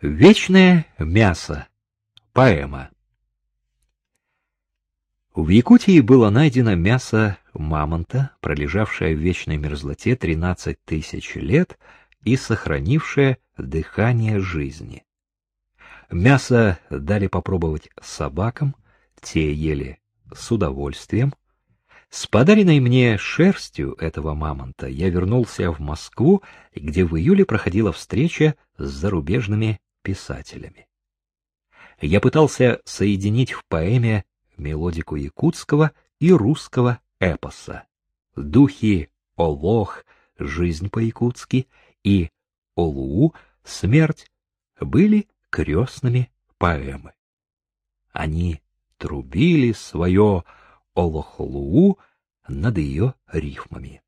Вечное мясо. Поэма. В Якутии было найдено мясо мамонта, пролежавшее в вечной мерзлоте 13 тысяч лет и сохранившее дыхание жизни. Мясо дали попробовать собакам, те ели с удовольствием. С подаренной мне шерстью этого мамонта я вернулся в Москву, где в июле проходила встреча с зарубежными писателями. Я пытался соединить в поэме мелодику якутского и русского эпоса. Духи Олох, жизнь по-якутски, и Олуу, смерть, были крестными поэмы. Они трубили свое Олохлуу над ее рифмами.